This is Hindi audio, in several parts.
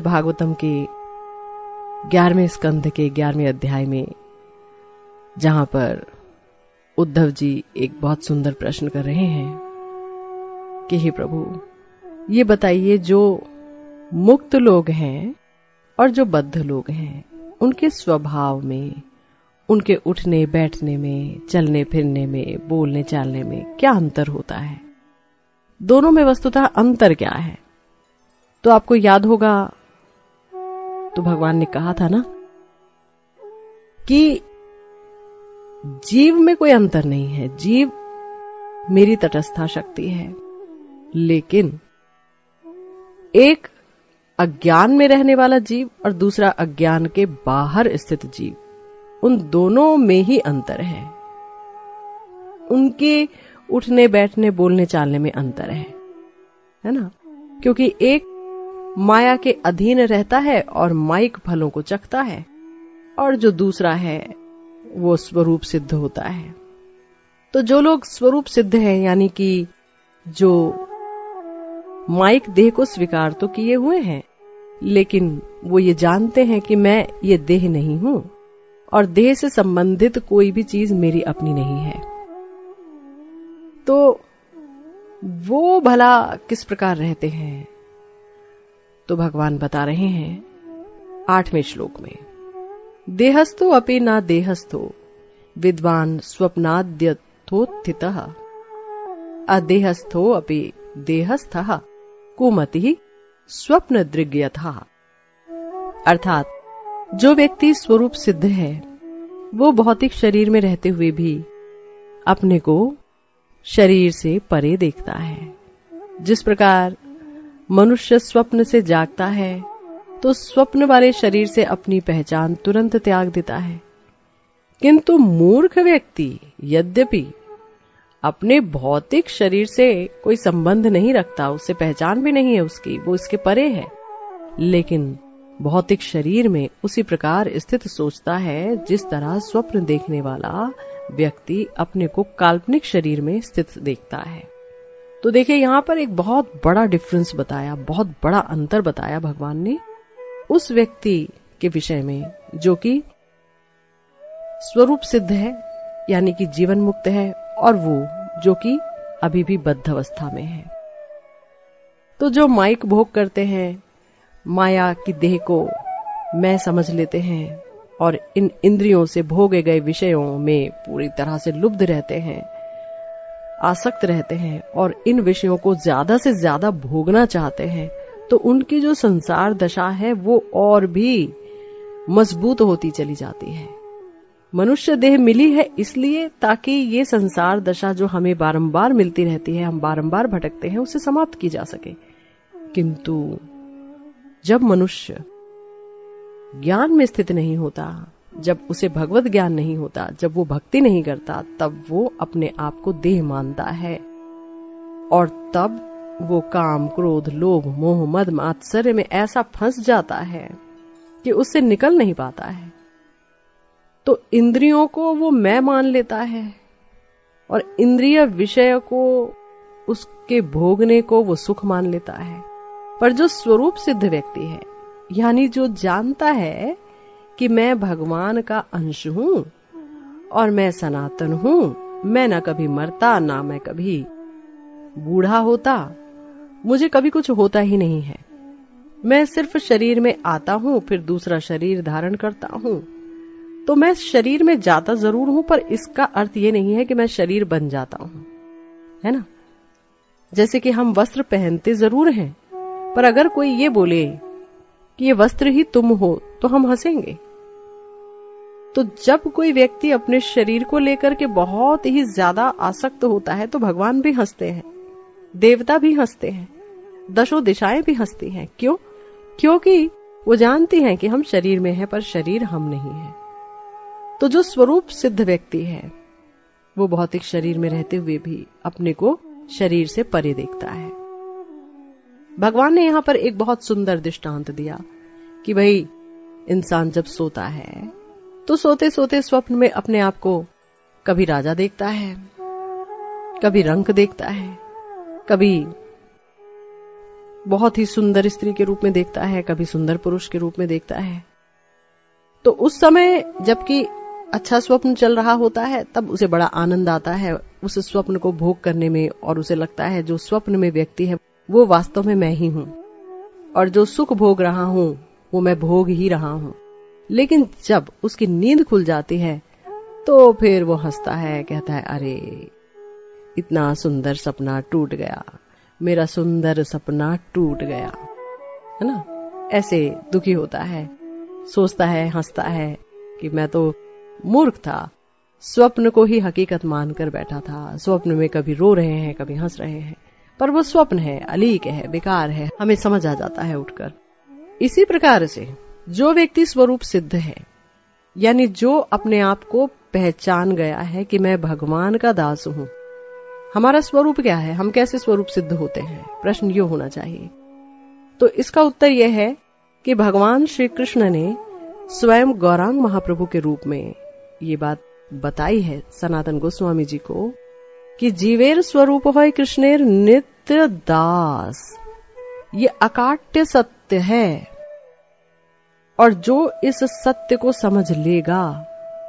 भागवतम के ग्यारहवें स्कंध के ग्यारहवें अध्याय में, जहाँ पर उद्धव जी एक बहुत सुंदर प्रश्न कर रहे हैं कि हे प्रभु, ये बताइए, जो मुक्त लोग हैं और जो बद्ध लोग हैं, उनके स्वभाव में, उनके उठने, बैठने में, चलने, फिरने में, बोलने, चालने में क्या अंतर होता है? दोनों में वस्तुतः अंतर क्या है? तो आपको याद होगा तो भगवान ने कहा था ना कि जीव में कोई अंतर नहीं है। जीव मेरी तटस्था शक्ति है। लेकिन एक अज्ञान में रहने वाला जीव और दूसरा अज्ञान के बाहर स्थित जीव, उन दोनों में ही अंतर है। उनके उठने, बैठने, बोलने, चालने में अंतर है। है ना? क्योंकि एक माया के अधीन रहता है और माइक फलों को चखता है, और जो दूसरा है, वो स्वरूप सिद्ध होता है। तो जो लोग स्वरूप सिद्ध है, यानी कि जो माइक देह को स्वीकार तो किए हुए हैं, लेकिन वो ये जानते हैं कि मैं ये देह नहीं हूँ, और देह से संबंधित कोई भी चीज़ मेरी अपनी नहीं है। तो वो भला किस प्रकार रहते हैं? तो भगवान बता रहे हैं, आठवें श्लोक में देहस्थो अपि न देहस्थो विद्वान स्वप्नाद्यथोत्थित अदेहस्थो अपि देहस्थ, कुमति स्वप्न दृग्यथा अर्थात, जो व्यक्ति स्वरूप सिद्ध है, वो भौतिक शरीर में रहते हुए भी अपने को शरीर से परे देखता है, जिस प्रकार मनुष्य स्वप्न से जागता है तो स्वप्न वाले शरीर से अपनी पहचान तुरंत त्याग देता है। किंतु मूर्ख व्यक्ति, यद्यपि अपने भौतिक शरीर से कोई संबंध नहीं रखता उससे पहचान भी नहीं है उसकी, वो इसके परे है। लेकिन भौतिक शरीर में उसी प्रकार स्थित सोचता है, जिस तरह स्वप्न देखने वाला व्यक्ति अपने को काल्पनिक शरीर में स्थित देखता है। तो देखिए, यहाँ पर एक बहुत बड़ा डिफरेंस बताया, बहुत बड़ा अंतर बताया भगवान ने उस व्यक्ति के विषय में, जो कि स्वरूप सिद्ध है, यानी कि जीवन मुक्त है, और वो, जो कि अभी भी बद्ध अवस्था में है। तो जो माइक भोग करते हैं, माया की देह को मैं समझ लेते हैं, और इन इंद्रियों से भोगे गए विषयों में पूरी तरह से लुब्ध रहते हैं आसक्त रहते हैं और इन विषयों को ज़्यादा से ज़्यादा भोगना चाहते हैं तो उनकी जो संसार दशा है, वो और भी मज़बूत होती चली जाती है। मनुष्य देह मिली है इसलिए ताकि ये संसार दशा जो हमें बारंबार मिलती रहती है, हम बारंबार भटकते हैं, उसे समाप्त की जा सके। किंतु जब मनुष्य ज्ञान में स्थित नहीं होता जब उसे भगवत ज्ञान नहीं होता, जब वो भक्ति नहीं करता, तब वो अपने आप को देह मानता है। और तब वो काम, क्रोध, लोभ, मोह, मद, मात्सर्य में ऐसा फंस जाता है कि उससे निकल नहीं पाता है। तो इंद्रियों को वो मैं मान लेता है और इंद्रिय विषय को, उसके भोगने को वो सुख मान लेता है। पर जो स्वरूप सिद्ध व्यक्ति है, यानी जो जानता है कि मैं भगवान का अंश हूँ और मैं सनातन हूँ। मैं ना कभी मरता, ना मैं कभी बूढ़ा होता। मुझे कभी कुछ होता ही नहीं है। मैं सिर्फ़ शरीर में आता हूँ, फिर दूसरा शरीर धारण करता हूँ। तो मैं शरीर में जाता ज़रूर हूँ, पर इसका अर्थ ये नहीं है कि मैं शरीर बन जाता हूँ। है ना? जैसे कि हम वस्त्र पहनते ज़रूर हैं, पर अगर कोई ये बोले कि ये वस्त्र ही तुम हो तो हम हंसेंगे। तो जब कोई व्यक्ति अपने शरीर को लेकर के बहुत ही ज़्यादा आसक्त होता है तो भगवान भी हँसते हैं, देवता भी हँसते हैं, दशो दिशाएँ भी हंसती हैं। क्यों? क्योंकि वो जानती हैं कि हम शरीर में हैं, पर शरीर हम नहीं है। तो जो स्वरूप सिद्ध व्यक्ति है, वो भौतिक शरीर में रहते हुए भी अपने को शरीर से परे देखता है। भगवान ने यहाँ पर एक बहुत सुंदर दृष्टांत दिया कि भाई, इंसान जब सोता है तो सोते सोते स्वप्न में अपने आप को कभी राजा देखता है, कभी रंक देखता है, कभी बहुत ही सुंदर स्त्री के रूप में देखता है, कभी सुंदर पुरुष के रूप में देखता है। तो उस समय जबकि अच्छा स्वप्न चल रहा होता है, तब उसे बड़ा आनंद आता है उस स्वप्न को भोग करने में और उसे लगता है जो स्वप्न में व्यक्ति है, वो वास्तव में मैं ही हूँ। और जो सुख भोग रहा हूँ, वो मैं भोग ही रहा हूँ। लेकिन जब उसकी नींद खुल जाती है तो फिर वो हंसता है, कहता है, अरे, इतना सुंदर सपना टूट गया। मेरा सुंदर सपना टूट गया। है ना? ऐसे दुखी होता है, सोचता है, हंसता है कि मैं तो मूर्ख था। स्वप्न को ही हकीकत मानकर बैठा था। स्वप्न में कभी रो रहे हैं, कभी हंस रहे हैं। पर वो स्वप्न है, अलीक है, बेकार है, हमें समझ आ जाता है उठकर। इसी प्रकार से जो व्यक्ति स्वरूप सिद्ध है, यानी जो अपने आप को पहचान गया है कि मैं भगवान का दास हूँ, हमारा स्वरूप क्या है? हम कैसे स्वरूप सिद्ध होते हैं? प्रश्न यो होना चाहिए। तो इसका उत्तर यह है कि भगवान श्री कृष्ण ने स्वयं गौरांग महाप्रभु के रूप में ये बात बताई है सनातन गोस्वामी जी को कि जीवेर स्वरूप हो कृष्णेर नित्य दास। ये अकाट्य सत्य है। और जो इस सत्य को समझ लेगा,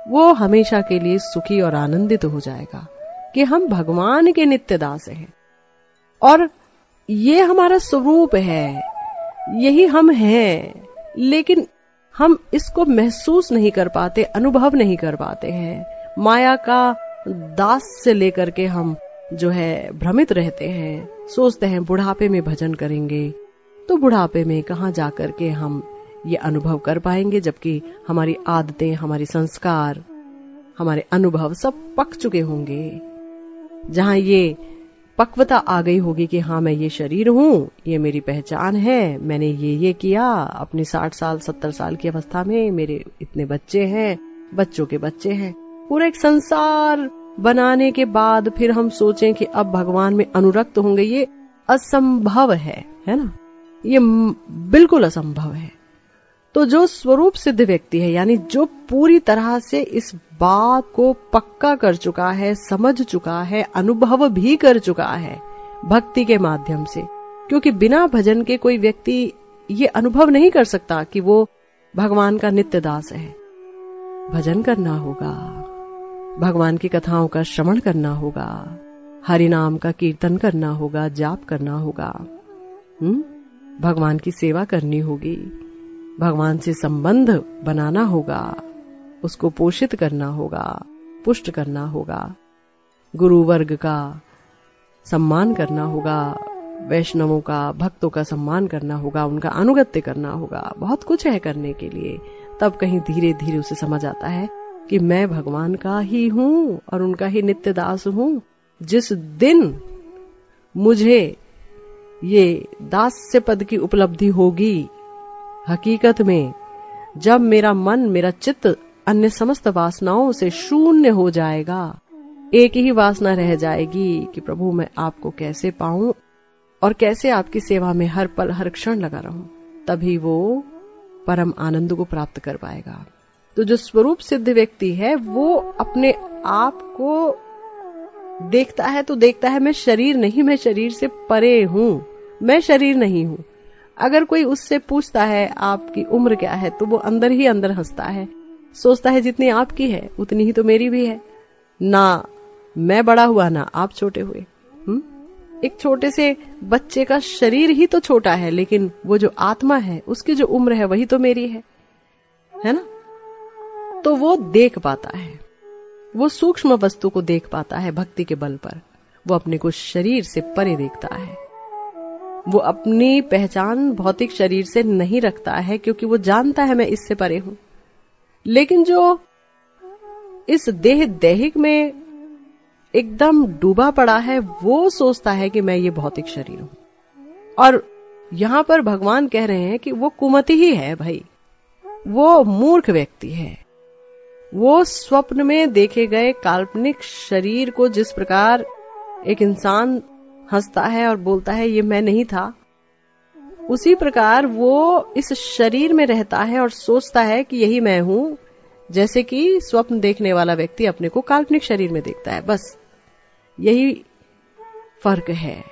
वो हमेशा के लिए सुखी और आनंदित हो जाएगा कि हम भगवान के नित्य दास हैं। और ये हमारा स्वरूप है, यही हम हैं, लेकिन हम इसको महसूस नहीं कर पाते, अनुभव नहीं कर पाते हैं। माया का दास से लेकर के हम जो है भ्रमित रहते हैं, सोचते हैं, बुढ़ापे में भजन करेंगे तो बुढ़ापे में कहा जाकर के हम ये अनुभव कर पाएँगे, जबकि हमारी आदतें, हमारी संस्कार, हमारे अनुभव सब पक चुके होंगे। जहाँ ये पक्वता आ गई होगी कि हाँ मैं ये शरीर हूँ, ये मेरी पहचान है, मैंने ये ये किया, अपनी साठ साल, सत्तर साल की अवस्था में मेरे इतने बच्चे हैं, बच्चों के बच्चे हैं। पूरा एक संसार बनाने के बाद फिर हम सोचें कि अब भगवान में अनुरक्त होंगे, ये असंभव है है ना? ये बिल्कुल असंभव है। तो जो स्वरूप सिद्ध व्यक्ति है, यानी जो पूरी तरह से इस बात को पक्का कर चुका है, समझ चुका है, अनुभव भी कर चुका है, भक्ति के माध्यम से, क्योंकि बिना भजन के कोई व्यक्ति ये अनुभव नहीं कर सकता कि वो भगवान का नित्य दास है। भजन करना होगा, भगवान की कथाओं का श्रवण करना होगा हरि नाम का कीर्तन करना होगा, जाप करना होगा हम्म भगवान की सेवा करनी होगी। भगवान से संबंध बनाना होगा, उसको पोषित करना होगा, पुष्ट करना होगा गुरु वर्ग का सम्मान करना होगा, वैष्णवों का, भक्तों का सम्मान करना होगा, उनका अनुगत्य करना होगा, बहुत कुछ है करने के लिए। तब कहीं धीरे धीरे उसे समझ आता है कि मैं भगवान का ही हूँ और उनका ही नित्य दास हूँ। जिस दिन मुझे ये दास्य पद की उपलब्धि होगी हकीकत में, जब मेरा मन, मेरा चित्त अन्य समस्त वासनाओं से शून्य हो जाएगा, एक ही वासना रह जाएगी कि प्रभु, मैं आपको कैसे पाऊँ और कैसे आपकी सेवा में हर पल, हर क्षण लगा रहूँ, तभी वो परम आनंद को प्राप्त कर पाएगा। तो जो स्वरूप सिद्ध व्यक्ति है, वो अपने आप को देखता है तो देखता है, मैं शरीर नहीं, मैं शरीर से परे हूँ, मैं शरीर नहीं हूँ। अगर कोई उससे पूछता है आपकी उम्र क्या है तो वो अंदर ही अंदर हंसता है। सोचता है जितनी आपकी है, उतनी ही तो मेरी भी है। ना मैं बड़ा हुआ, ना आप छोटे हुए। हुँ? एक छोटे से बच्चे का शरीर ही तो छोटा है, लेकिन वो जो आत्मा है, उसकी जो उम्र है, वही तो मेरी है। है ना? तो वो देख पाता है। वो सूक्ष्म वस्तु को देख पाता है, भक्ति के बल पर। वो अपने को शरीर से परे देखता है। वो अपनी पहचान भौतिक शरीर से नहीं रखता है, क्योंकि वो जानता है मैं इससे परे हूँ। लेकिन जो इस देह दैहिक में एकदम डूबा पड़ा है, वो सोचता है कि मैं ये भौतिक शरीर हूँ। और यहाँ पर भगवान कह रहे हैं कि वो कुमति ही है भाई। वो मूर्ख व्यक्ति है। वो स्वप्न में देखे गए काल्पनिक शरीर को जिस प्रकार एक इंसान हंसता है और बोलता है, ये मैं नहीं था। उसी प्रकार वो इस शरीर में रहता है और सोचता है कि यही मैं हूँ, जैसे कि स्वप्न देखने वाला व्यक्ति अपने को काल्पनिक शरीर में देखता है। बस, यही फ़र्क है।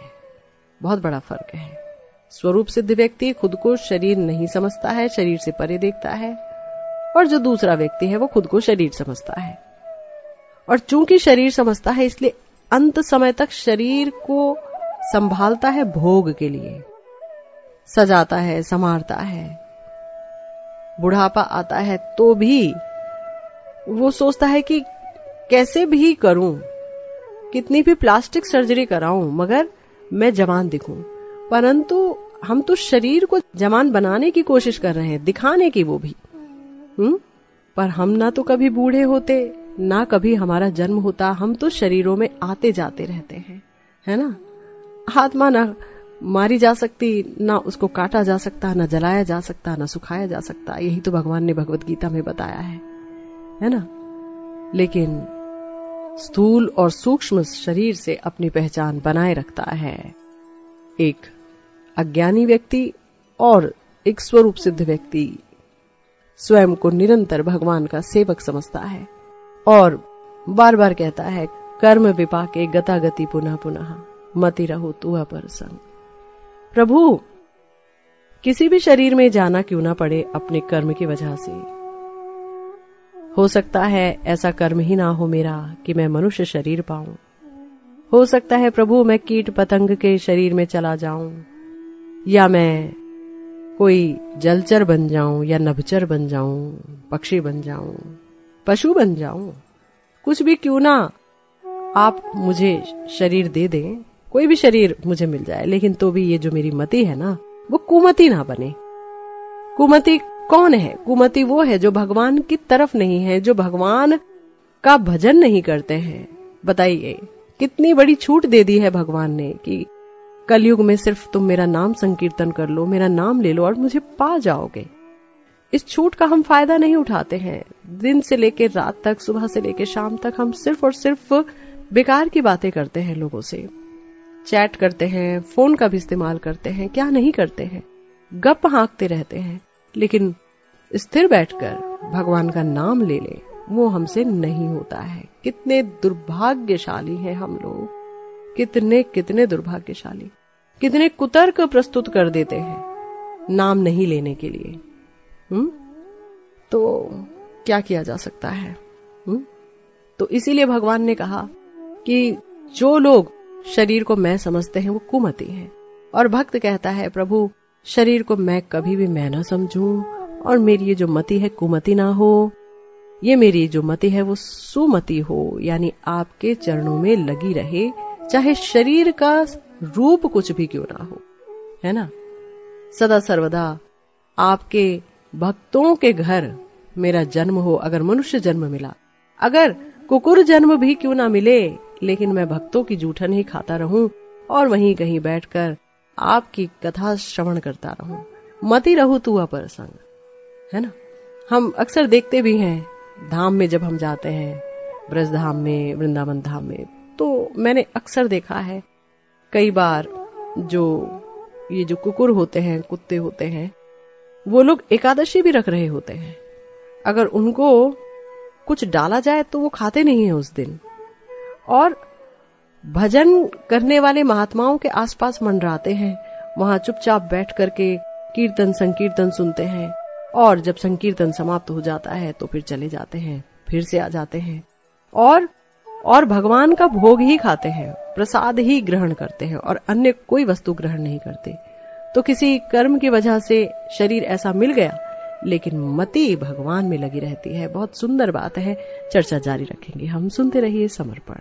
बहुत बड़ा फ़र्क है। स्वरूप सिद्ध व्यक्ति खुद को शरीर नहीं समझता है, शरीर से परे देखता है, और जो दूसरा व्यक्ति है वो खुद को शरीर समझता है। और चूँकि शरीर समझता है, इसलिए अंत समय तक शरीर को संभालता है भोग के लिए, सजाता है, संवारता है। बुढ़ापा आता है तो भी वो सोचता है कि कैसे भी करूँ, कितनी भी प्लास्टिक सर्जरी कराऊं, मगर मैं जवान दिखूं। परंतु हम तो शरीर को जवान बनाने की कोशिश कर रहे हैं, दिखाने की वो भी। हम्म पर हम ना तो कभी बूढ़े होते, ना कभी हमारा जन्म होता, हम तो शरीरों में आते जाते रहते हैं, है ना? आत्मा ना मारी जा सकती, ना उसको काटा जा सकता, ना जलाया जा सकता, ना सुखाया जा सकता। यही तो भगवान ने भगवत गीता में बताया है। है ना? लेकिन स्थूल और सूक्ष्म शरीर से अपनी पहचान बनाए रखता है। एक अज्ञानी व्यक्ति और एक स्वरूप सिद्ध व्यक्ति स्वयं को निरंतर भगवान का सेवक समझता है और बार बार कहता है, कर्म विपाके गतागति पुनः पुनः। मति रहो तू अपर संग। प्रभु, किसी भी शरीर में जाना क्यों ना पड़े अपने कर्म की वजह से? हो सकता है ऐसा कर्म ही ना हो मेरा कि मैं मनुष्य शरीर पाऊँ। हो सकता है प्रभु, मैं कीट पतंग के शरीर में चला जाऊँ, या मैं कोई जलचर बन जाऊँ, या नभचर बन जाऊँ, पक्षी बन जाऊँ, पशु बन जाऊँ। कुछ भी क्यों ना आप मुझे शरीर दे दें। कोई भी शरीर मुझे मिल जाए, लेकिन तो भी ये जो मेरी मति है ना, वो कुमति ना बने। कुमति कौन है? कुमति वो है जो भगवान की तरफ़ नहीं है, जो भगवान का भजन नहीं करते हैं। बताइए, कितनी बड़ी छूट दे दी है भगवान ने कि कलयुग में सिर्फ़ तुम मेरा नाम संकीर्तन कर लो, मेरा नाम ले लो और मुझे पा जाओगे। इस छूट का हम फ़ायदा नहीं उठाते हैं। दिन से लेकर रात तक, सुबह से लेकर शाम तक हम सिर्फ़ और सिर्फ़ बेकार की बातें करते हैं लोगों से। चैट करते हैं, फ़ोन का भी इस्तेमाल करते हैं, क्या नहीं करते हैं? गप हाँकते रहते हैं, लेकिन स्थिर बैठकर भगवान का नाम ले ले, वो हमसे नहीं होता है। कितने दुर्भाग्यशाली हैं हम लोग। कितने कितने दुर्भाग्यशाली। कितने कुतर्क प्रस्तुत कर देते हैं नाम नहीं लेने के लिए। हुँ? तो क्या किया जा सकता है? हुँ? तो इसीलिए भगवान ने कहा कि जो लोग शरीर को मैं समझते हैं, वो कुमति है। और भक्त कहता है, प्रभु, शरीर को मैं कभी भी मैं ना समझूं, और मेरी ये जो मति है, कुमति ना हो। ये मेरी जो मति है, वो सुमति हो, यानी आपके चरणों में लगी रहे, चाहे शरीर का रूप कुछ भी क्यों ना हो। है ना? सदा सर्वदा आपके भक्तों के घर मेरा जन्म हो, अगर मनुष्य जन्म मिला। अगर कुकुर जन्म भी क्यों ना मिले लेकिन मैं भक्तों की जूठन ही खाता रहूँ और वहीं कहीं बैठकर आपकी कथा श्रवण करता रहूँ। मती रहू तू अपर संग, है ना? हम अक्सर देखते भी हैं, धाम में जब हम जाते हैं ब्रज धाम में, वृंदावन धाम में तो मैंने अक्सर देखा है, कई बार जो ये जो कुकुर होते हैं, कुत्ते होते हैं, वो लोग एकादशी भी रख रहे होते हैं। अगर उनको कुछ डाला जाए तो वो खाते नहीं है उस दिन। और भजन करने वाले महात्माओं के आसपास मंडराते हैं। वहाँ चुपचाप बैठ करके कीर्तन संकीर्तन सुनते हैं और जब संकीर्तन समाप्त हो जाता है तो फिर चले जाते हैं, फिर से आ जाते हैं और और भगवान का भोग ही खाते हैं, प्रसाद ही ग्रहण करते हैं और अन्य कोई वस्तु ग्रहण नहीं करते। तो किसी कर्म की वजह से शरीर ऐसा मिल गया, लेकिन मति भगवान में लगी रहती है। बहुत सुंदर बात है, चर्चा जारी रखेंगे। हम सुनते रहिए समर्पण।